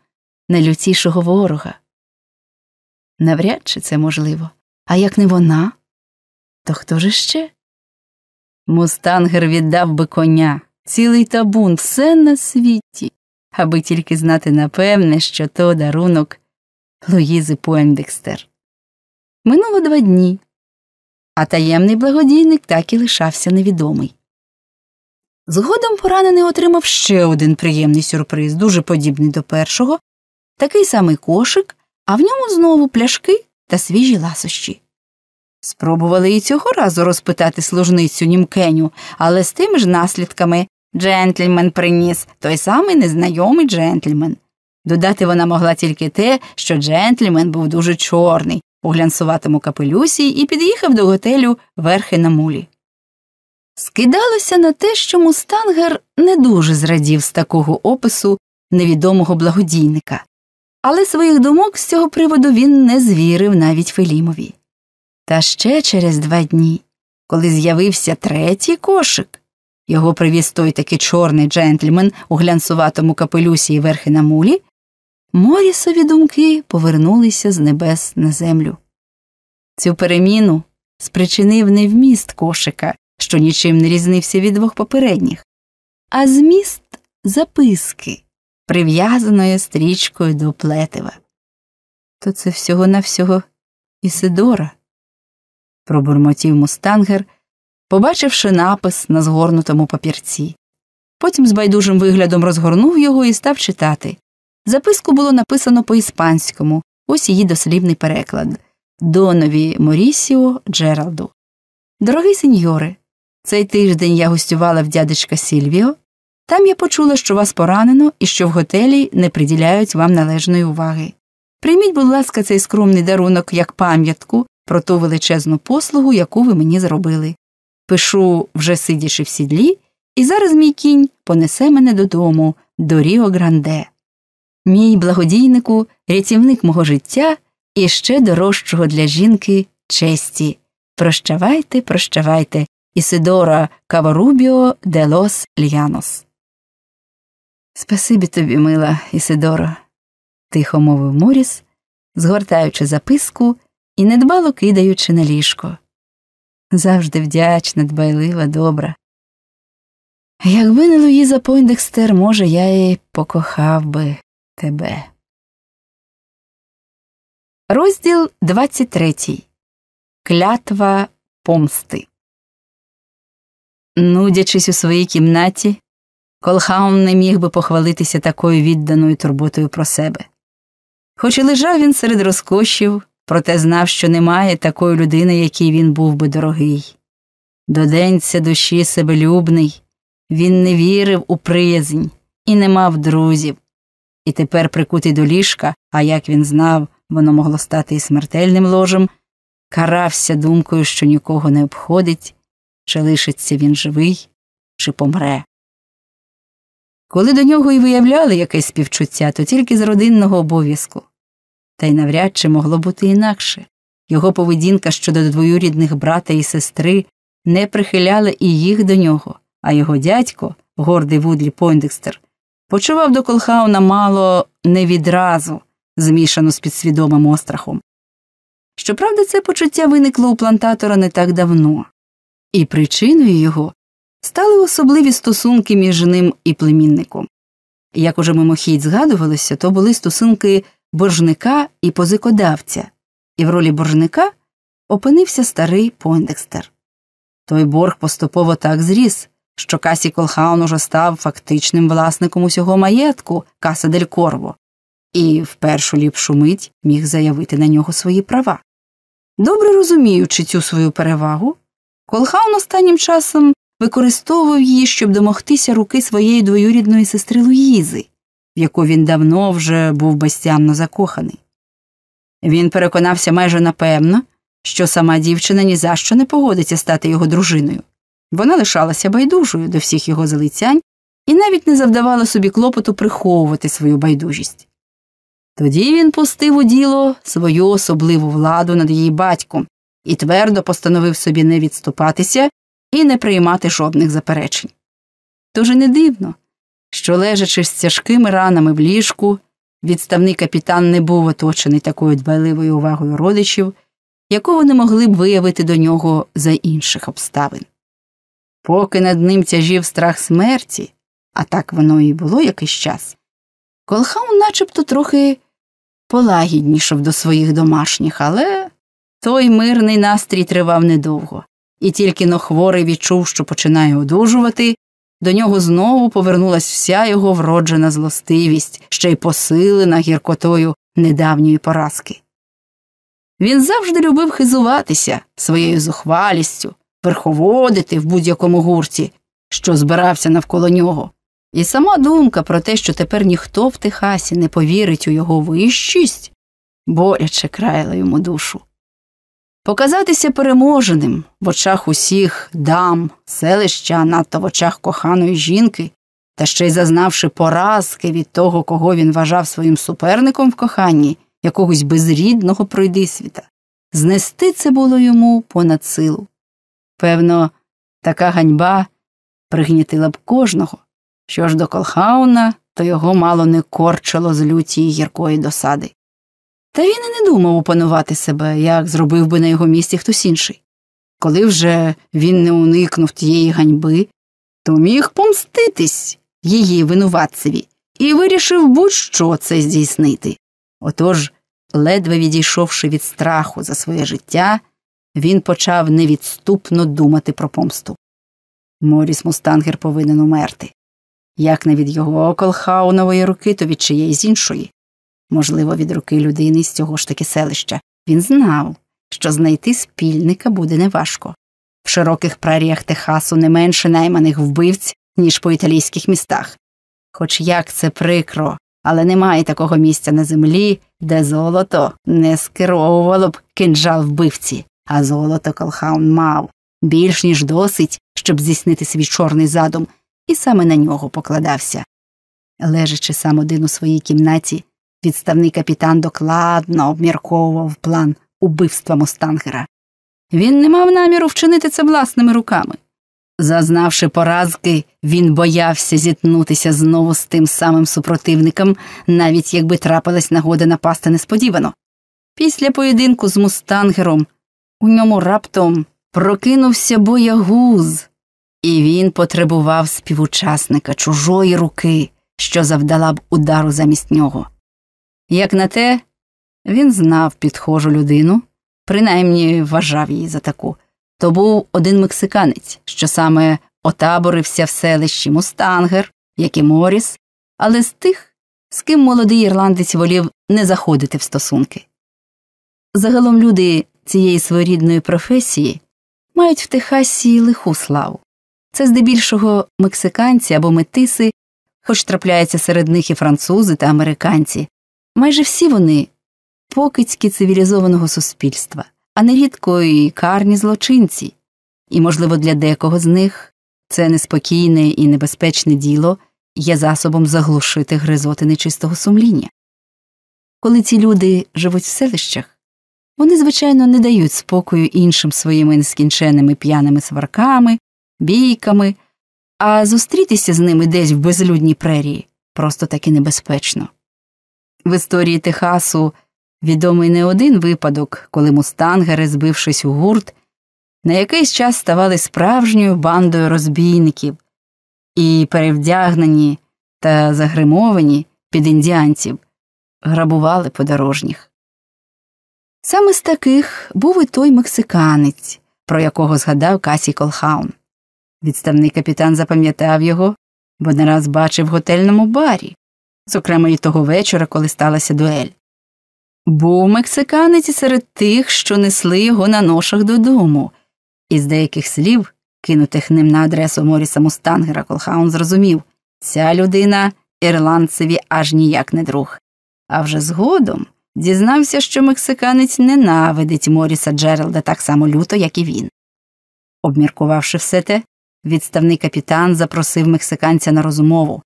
найлютішого ворога? Навряд чи це можливо, а як не вона, то хто ж ще? Мустангер віддав би коня, цілий табун, все на світі, аби тільки знати напевне, що то дарунок Луїзи Пуендекстер. Минуло два дні, а таємний благодійник так і лишався невідомий. Згодом поранений отримав ще один приємний сюрприз, дуже подібний до першого, такий самий кошик, а в ньому знову пляшки та свіжі ласощі. Спробували і цього разу розпитати служницю німкеню, але з тими ж наслідками джентльмен приніс той самий незнайомий джентльмен. Додати вона могла тільки те, що джентльмен був дуже чорний, у глянсуватому капелюсі і під'їхав до готелю верхи на мулі. Скидалося на те, що мустангер не дуже зрадів з такого опису невідомого благодійника, але своїх думок з цього приводу він не звірив навіть Фелімові. Та ще через два дні, коли з'явився третій кошик, його привіз той таки чорний джентльмен у глянсуватому капелюсі і верхи на мулі, Морісові думки повернулися з небес на землю. Цю переміну спричинив не вміст кошика, що нічим не різнився від двох попередніх, а зміст записки, прив'язаної стрічкою до плетива. То це всього навсього Ісидора, пробурмотів мустангер, побачивши напис на згорнутому папірці. Потім з байдужим виглядом розгорнув його і став читати. Записку було написано по іспанському, ось її дослівний переклад Донові Морісіо Джералду. Дорогий сеньоре, цей тиждень я гостювала в дядечка Сільвіо. Там я почула, що вас поранено і що в готелі не приділяють вам належної уваги. Прийміть, будь ласка, цей скромний дарунок як пам'ятку про ту величезну послугу, яку ви мені зробили. Пишу, вже сидячи в сідлі, і зараз мій кінь понесе мене додому, до Ріо Гранде. Мій благодійнику, рятівник мого життя і ще дорожчого для жінки честі, Прощавайте, прощавайте, Ісидора Каварубіо де лос Ліанос. Спасибі тобі, мила Ісидора, тихо мовив Моріс, згортаючи записку і недбало кидаючи на ліжко. Завжди вдячна, дбайлива, добра. Якби не Луїза Пойндекстер, може, я і покохав би тебе. Розділ 23. Клятва помсти. Нудячись у своїй кімнаті, Колхаун не міг би похвалитися такою відданою турботою про себе. Хоч і лежав він серед розкошів, проте знав, що немає такої людини, якій він був би дорогий. Доденця душі себелюбний, він не вірив у приязнь і не мав друзів. І тепер, прикутий до ліжка, а як він знав, воно могло стати і смертельним ложем, карався думкою, що нікого не обходить, чи лишиться він живий, чи помре. Коли до нього й виявляли якесь співчуття, то тільки з родинного обов'язку. Та й навряд чи могло бути інакше його поведінка щодо двоюрідних брата і сестри не прихиляла і їх до нього, а його дядько, гордий Вудлі Пойндекстер, почував до Колхауна мало не відразу, змішано з підсвідомим острахом. Щоправда, це почуття виникло у плантатора не так давно, і причиною його стали особливі стосунки між ним і племінником. Як уже мимохідь згадувалося, то були стосунки боржника і позикодавця, і в ролі боржника опинився старий Пойндекстер. Той борг поступово так зріс, що Касі Колхаун уже став фактичним власником усього маєтку Каса дель Корво, і в першу ліпшу мить міг заявити на нього свої права. Добре розуміючи цю свою перевагу, Колхаун останнім часом використовував її, щоб домогтися руки своєї двоюрідної сестри Луїзи, в яку він давно вже був безтямно закоханий. Він переконався майже напевно, що сама дівчина ні за що не погодиться стати його дружиною. Вона лишалася байдужою до всіх його залицянь і навіть не завдавала собі клопоту приховувати свою байдужість. Тоді він пустив у діло свою особливу владу над її батьком і твердо постановив собі не відступатися і не приймати жодних заперечень. Тож і не дивно, що, лежачи з тяжкими ранами в ліжку, відставний капітан не був оточений такою дбайливою увагою родичів, яку вони могли б виявити до нього за інших обставин. Поки над ним тяжів страх смерті, а так воно і було якийсь час, Колхаун начебто трохи полагіднішав до своїх домашніх, але той мирний настрій тривав недовго, і тільки но хворий відчув, що починає одужувати, до нього знову повернулась вся його вроджена злостивість, ще й посилена гіркотою недавньої поразки. Він завжди любив хизуватися своєю зухвалістю, верховодити в будь-якому гурті, що збирався навколо нього. І сама думка про те, що тепер ніхто в Техасі не повірить у його вищість, боляче краяла йому душу. Показатися переможеним в очах усіх дам, селища, надто в очах коханої жінки, та ще й зазнавши поразки від того, кого він вважав своїм суперником в коханні, якогось безрідного пройдисвіта, знести це було йому понад силу. Певно, така ганьба пригнітила б кожного. Що ж до Колхауна, то його мало не корчило з люті й гіркої досади. Та він і не думав опанувати себе, як зробив би на його місці хтось інший. Коли вже він не уникнув тієї ганьби, то міг помститись її винуватцеві і вирішив будь-що це здійснити. Отож, ледве відійшовши від страху за своє життя, він почав невідступно думати про помсту. Моріс Мустангер повинен умерти. Як не від його колхаунової руки, то від чиєї іншої. Можливо, від руки людини з цього ж таки селища. Він знав, що знайти спільника буде неважко. В широких праріях Техасу не менше найманих вбивць, ніж по італійських містах. Хоч як це прикро, але немає такого місця на землі, де золото не скеровувало б кинджал вбивці, а золото Колхаун мав більш ніж досить, щоб здійснити свій чорний задум, і саме на нього покладався. Лежачи сам один у своїй кімнаті, відставний капітан докладно обмірковував план убивства Мустангера. Він не мав наміру вчинити це власними руками. Зазнавши поразки, він боявся зіткнутися знову з тим самим супротивником, навіть якби трапилась нагода напасти несподівано. Після поєдинку з мустангером у ньому раптом прокинувся боягуз, і він потребував співучасника чужої руки, що завдала б удару замість нього. Як на те, він знав підхожу людину, принаймні вважав її за таку. То був один мексиканець, що саме отаборився в селищі Мустангер, як і Моріс, але з тих, з ким молодий ірландець волів не заходити в стосунки. Загалом люди цієї своєрідної професії мають в Техасі лиху славу. Це здебільшого мексиканці або метиси, хоч трапляються серед них і французи та американці. Майже всі вони покидьки цивілізованого суспільства, а нерідко і карні злочинці, і, можливо, для декого з них це неспокійне і небезпечне діло є засобом заглушити гризоти нечистого сумління. Коли ці люди живуть в селищах, вони, звичайно, не дають спокою іншим своїми нескінченними п'яними сварками, бійками, а зустрітися з ними десь в безлюдній прерії просто таки небезпечно. В історії Техасу відомий не один випадок, коли мустангери, збившись у гурт, на якийсь час ставали справжньою бандою розбійників і перевдягнені та загримовані під індіанців, грабували подорожніх. Саме з таких був і той мексиканець, про якого згадав Касі Колхаун. Відставний капітан запам'ятав його, бо не раз бачив в готельному барі, зокрема і того вечора, коли сталася дуель. Був мексиканець серед тих, що несли його на ношах додому, і з деяких слів, кинутих ним на адресу Моріса Мустангера, Колхаун зрозумів ця людина ірландцеві аж ніяк не друг. А вже згодом дізнався, що мексиканець ненавидить Моріса Джералда так само люто, як і він. Обміркувавши все те, відставний капітан запросив мексиканця на розмову,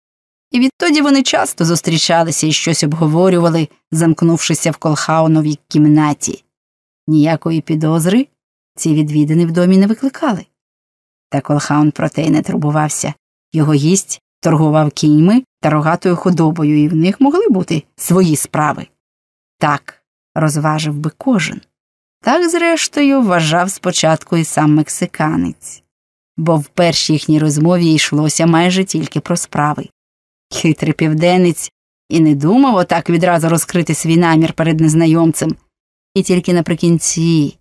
і відтоді вони часто зустрічалися і щось обговорювали, замкнувшися в колхауновій кімнаті. Ніякої підозри ці відвідини в домі не викликали. Та колхаун проте й не турбувався його гість торгував кіньми та рогатою худобою, і в них могли бути свої справи. Так, розважив би кожен. Так, зрештою, вважав спочатку і сам мексиканець, бо в першій їхній розмові йшлося майже тільки про справи. Хитрий південець і не думав отак відразу розкрити свій намір перед незнайомцем, і тільки наприкінці,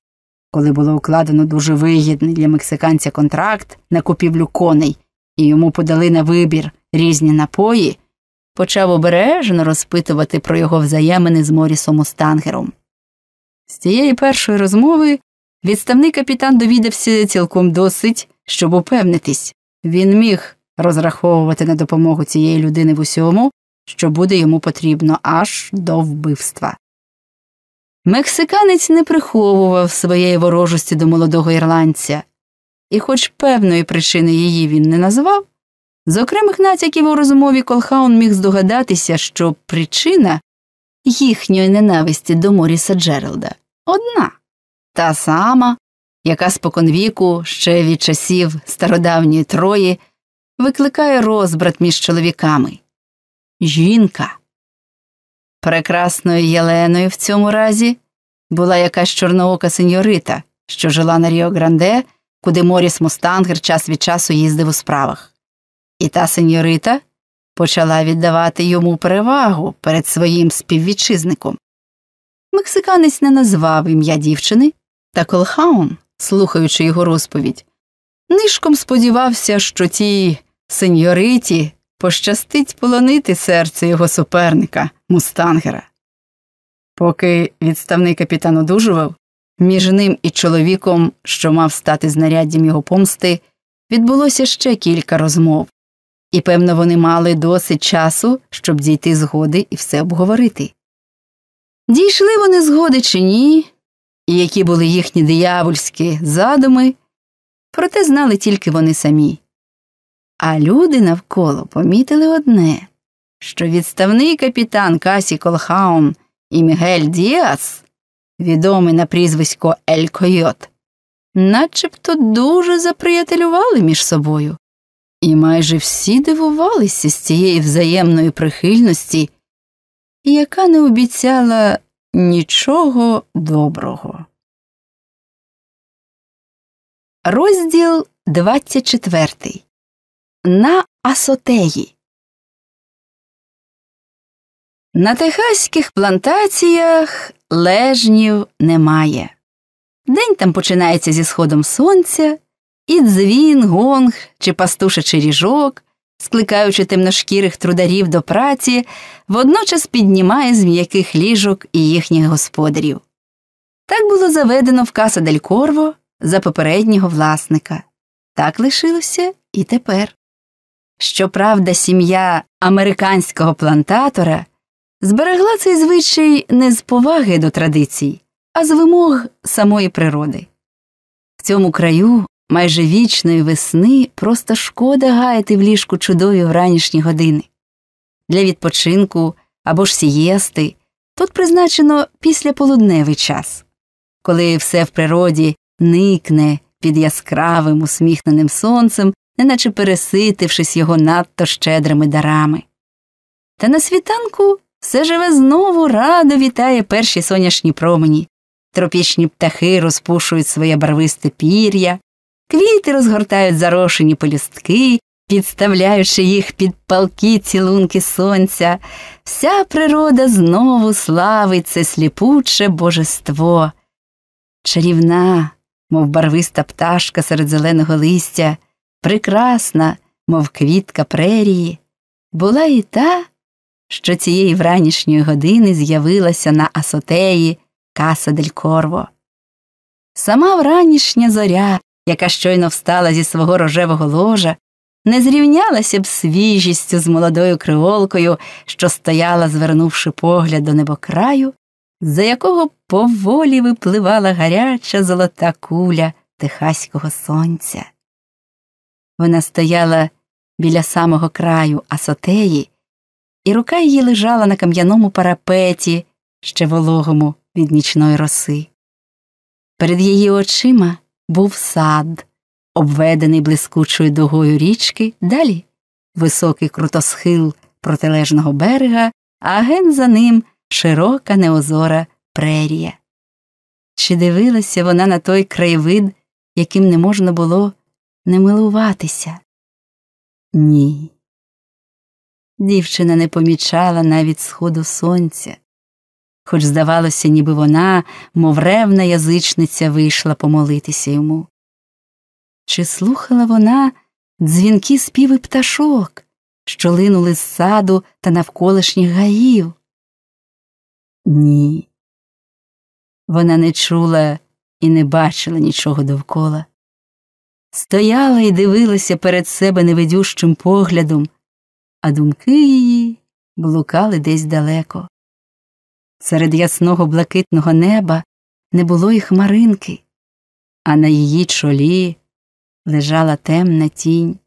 коли було укладено дуже вигідний для мексиканця контракт на купівлю коней, і йому подали на вибір різні напої, почав обережно розпитувати про його взаємини з Морісом Остангером. З цієї першої розмови відставний капітан довідався цілком досить, щоб упевнитись він міг розраховувати на допомогу цієї людини в усьому, що буде йому потрібно аж до вбивства. Мексиканець не приховував своєї ворожості до молодого ірландця, і, хоч певної причини її він не назвав, з окремих натяків у розмові Колхаун міг здогадатися, що причина їхньої ненависті до Моріса Джералда одна та сама, яка споконвіку ще від часів стародавньої Трої викликає розбрат між чоловіками жінка. Прекрасною Єленою в цьому разі була якась чорноока сеньорита, що жила на Ріо Гранде, куди Моріс Мустангер час від часу їздив у справах. І та сеньорита почала віддавати йому перевагу перед своїм співвітчизником. Мексиканець не назвав ім'я дівчини, та Колхаун, слухаючи його розповідь, нишком сподівався, що тій сеньориті пощастить полонити серце його суперника, мустангера. Поки відставний капітан одужував, між ним і чоловіком, що мав стати знаряддям його помсти, відбулося ще кілька розмов, і, певно, вони мали досить часу, щоб дійти згоди і все обговорити. Дійшли вони згоди чи ні, і які були їхні диявольські задуми, проте знали тільки вони самі. А люди навколо помітили одне, що відставний капітан Касі Колхаун і Мігель Діас, відомий на прізвисько Ель Койот, начебто дуже заприятелювали між собою, і майже всі дивувалися з цієї взаємної прихильності, яка не обіцяла нічого доброго. Розділ 24. На Асотеї. На техаських плантаціях лежнів немає. День там починається зі сходом сонця, і дзвін, гонг чи пастушачий ріжок, скликаючи темношкірих трударів до праці, водночас піднімає з м'яких ліжок і їхніх господарів. Так було заведено в Каса дель Корво за попереднього власника. Так лишилося і тепер. Щоправда, сім'я американського плантатора зберегла цей звичай не з поваги до традицій, а з вимог самої природи. В цьому краю майже вічної весни просто шкода гаяти в ліжку чудові вранішні години. Для відпочинку або ж сієсти тут призначено післяполудневий час, коли все в природі никне під яскравим усміхненим сонцем, неначе переситившись його надто щедрими дарами. Та на світанку все живе знову радо вітає перші сонячні промені, тропічні птахи розпушують своє барвисте пір'я, квіти розгортають зарошені пелюстки, підставляючи їх під палки цілунки сонця, вся природа знову славить це сліпуче божество. Чарівна, мов барвиста пташка серед зеленого листя, прекрасна, мов квітка прерії, була і та, що цієї вранішньої години з'явилася на асотеї Каса дель Корво. Сама вранішня зоря, яка щойно встала зі свого рожевого ложа, не зрівнялася б свіжістю з молодою криволкою, що стояла, звернувши погляд до небокраю, за якого поволі випливала гаряча золота куля техаського сонця. Вона стояла біля самого краю асотеї, і рука її лежала на кам'яному парапеті, ще вологому від нічної роси. Перед її очима був сад, обведений блискучою дугою річки, далі високий крутосхил протилежного берега, а ген за ним широка неозора прерія. Чи дивилася вона на той краєвид, яким не можна було не милуватися? Ні. Дівчина не помічала навіть сходу сонця, хоч, здавалося, ніби вона, мов ревна язичниця, вийшла помолитися йому. Чи слухала вона дзвінки співи пташок, що линули з саду та навколишніх гаїв? Ні. Вона не чула і не бачила нічого довкола. Стояла і дивилася перед себе невидющим поглядом, а думки її блукали десь далеко. Серед ясного блакитного неба не було й хмаринки, а на її чолі лежала темна тінь.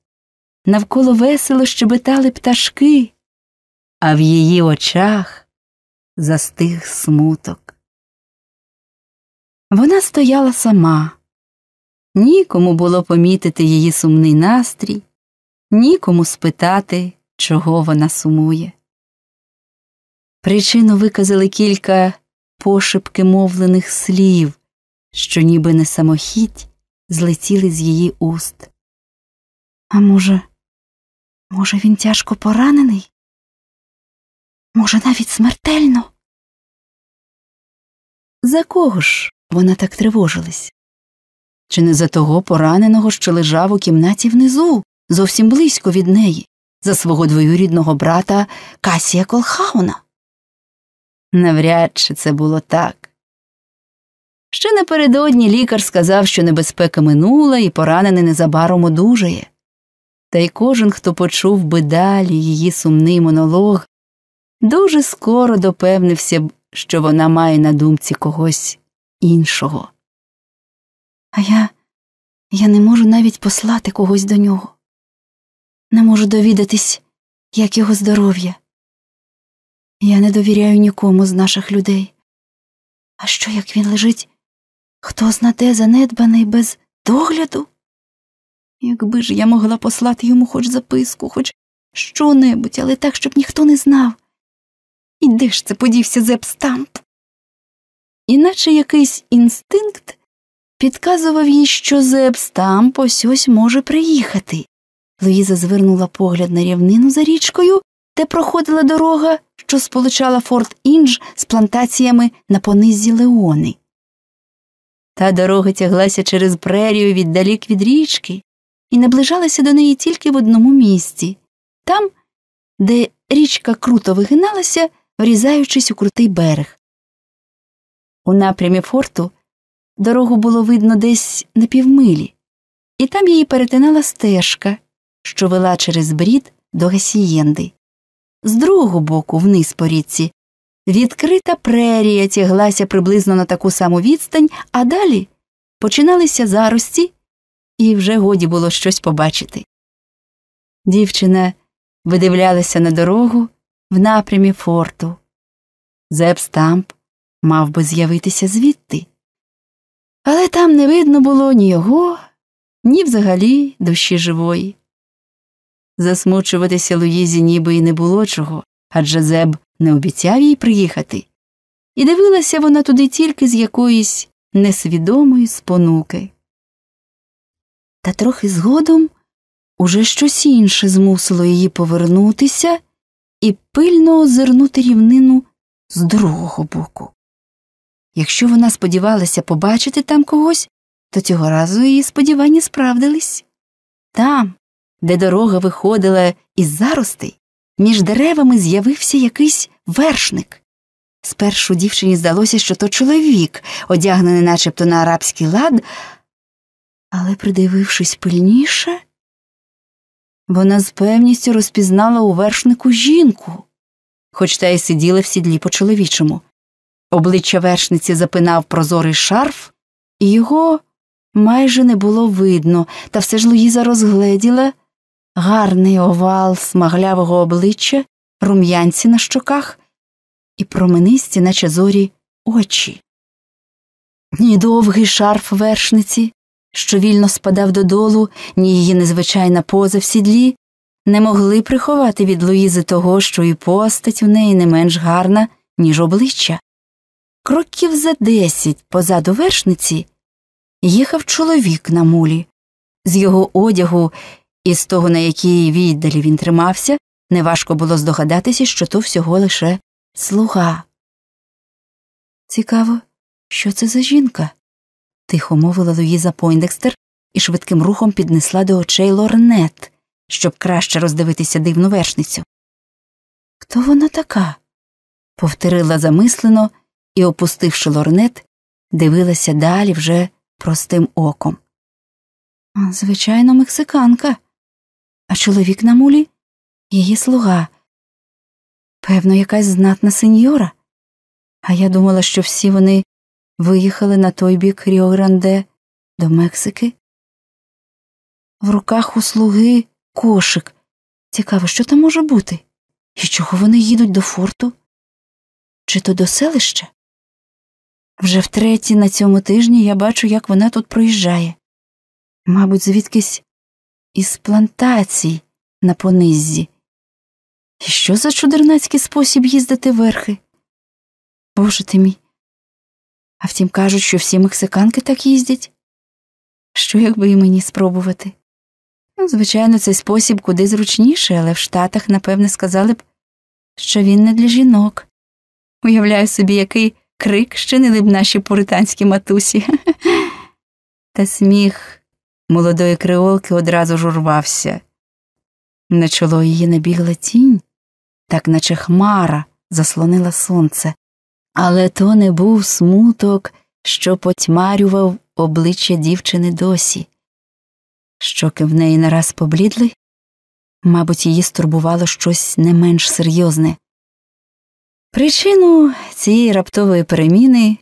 Навколо весело щебетали пташки, а в її очах застиг смуток. Вона стояла сама, нікому було помітити її сумний настрій, нікому спитати, чого вона сумує. Причину виказали кілька пошепки мовлених слів, що ніби не самохідь злетіли з її уст. А може, може, він тяжко поранений? Може, навіть смертельно? За кого ж вона так тривожилась? Чи не за того пораненого, що лежав у кімнаті внизу, зовсім близько від неї, за свого двоюрідного брата Касія Колхауна? Навряд чи це було так. Ще напередодні лікар сказав, що небезпека минула і поранений незабаром одужає. Та й кожен, хто почув би далі її сумний монолог, дуже скоро допевнився б, що вона має на думці когось іншого. А я я не можу навіть послати когось до нього, не можу довідатись, як його здоров'я. Я не довіряю нікому з наших людей. А що, як він лежить Хто знаде занедбаний без догляду? Якби ж я могла послати йому хоч записку, хоч що-небудь, але так, щоб ніхто не знав. І де ж це подівся Зеп Стамп? Іначе якийсь інстинкт підказував їй, що Зеп Стамп ось ось може приїхати. Луїза звернула погляд на рівнину за річкою, де проходила дорога, що сполучала Форт Індж з плантаціями на понизі Леони. Та дорога тяглася через прерію віддалік від річки і наближалася до неї тільки в одному місці там, де річка круто вигиналася, врізаючись у крутий берег. У напрямі форту дорогу було видно десь на півмилі, і там її перетинала стежка, що вела через брід до Гасієнди. З другого боку, вниз по річці, відкрита прерія тяглася приблизно на таку саму відстань, а далі починалися зарості, і вже годі було щось побачити. Дівчина видивлялася на дорогу в напрямі форту. Зеп Стамп мав би з'явитися звідти. Але там не видно було ні його, ні взагалі душі живої. Засмучуватися Луїзі ніби й не було чого, адже Зеб не обіцяв їй приїхати, і дивилася вона туди тільки з якоїсь несвідомої спонуки. Та трохи згодом уже щось інше змусило її повернутися і пильно озирнути рівнину з другого боку. Якщо вона сподівалася побачити там когось, то цього разу її сподівання справдились. Там, де дорога виходила із заростей, між деревами з'явився якийсь вершник. Спершу дівчині здалося, що то чоловік, одягнений начебто на арабський лад, але, придивившись пильніше, вона з певністю розпізнала у вершнику жінку, хоч та й сиділа в сідлі по чоловічому. Обличчя вершниці запинав прозорий шарф, і його майже не було видно, та все ж Луїза розгледіла гарний овал смаглявого обличчя, рум'янці на щоках і променисті, наче зорі, очі. Ні довгий шарф вершниці, що вільно спадав додолу, ні її незвичайна поза в сідлі, не могли приховати від Луїзи того, що і постать у неї не менш гарна, ніж обличчя. Кроків за десять позаду вершниці їхав чоловік на мулі. З його одягу і з того, на якій віддалі він тримався, неважко було здогадатися, що то всього лише слуга. Цікаво, що це за жінка? тихо мовила Луїза Пойндекстер і швидким рухом піднесла до очей лорнет, щоб краще роздивитися дивну вершницю. Хто вона така? повторила замислено і, опустивши лорнет, дивилася далі вже простим оком. Звичайно, мексиканка, а чоловік на мулі її слуга. Певно, якась знатна сеньора. А я думала, що всі вони виїхали на той бік Ріо-Гранде до Мексики. В руках у слуги кошик. Цікаво, що там може бути? І чого вони їдуть до форту? Чи то до селища? Вже втретє на цьому тижні я бачу, як вона тут проїжджає. Мабуть, звідкись із плантацій на пониззі. І що за чудернацький спосіб їздити верхи? Боже ти мій. А втім, кажуть, що всі мексиканки так їздять. Що якби і мені спробувати? Ну, звичайно, цей спосіб куди зручніший, але в Штатах, напевне, сказали б, що він не для жінок. Уявляю собі, який крик щинили б наші пуританські матусі. Та сміх молодої креолки одразу ж урвався. На чоло її набігла тінь, так наче хмара заслонила сонце, але то не був смуток, що потьмарював обличчя дівчини досі. Щоки в неї нараз поблідли, мабуть, її стурбувало щось не менш серйозне. Причину цієї раптової переміни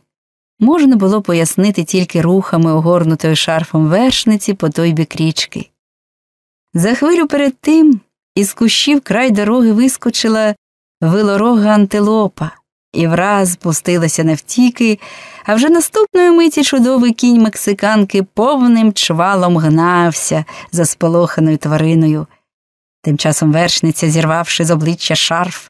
можна було пояснити тільки рухами огорнутої шарфом вершниці по той бік річки. За хвилю перед тим із кущів край дороги вискочила вилорога антилопа, і враз пустилася навтіки, а вже наступної миті чудовий кінь мексиканки повним чвалом гнався за сполоханою твариною. Тим часом вершниця, зірвавши з обличчя шарф,